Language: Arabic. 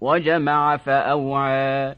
وجمع فأوعى.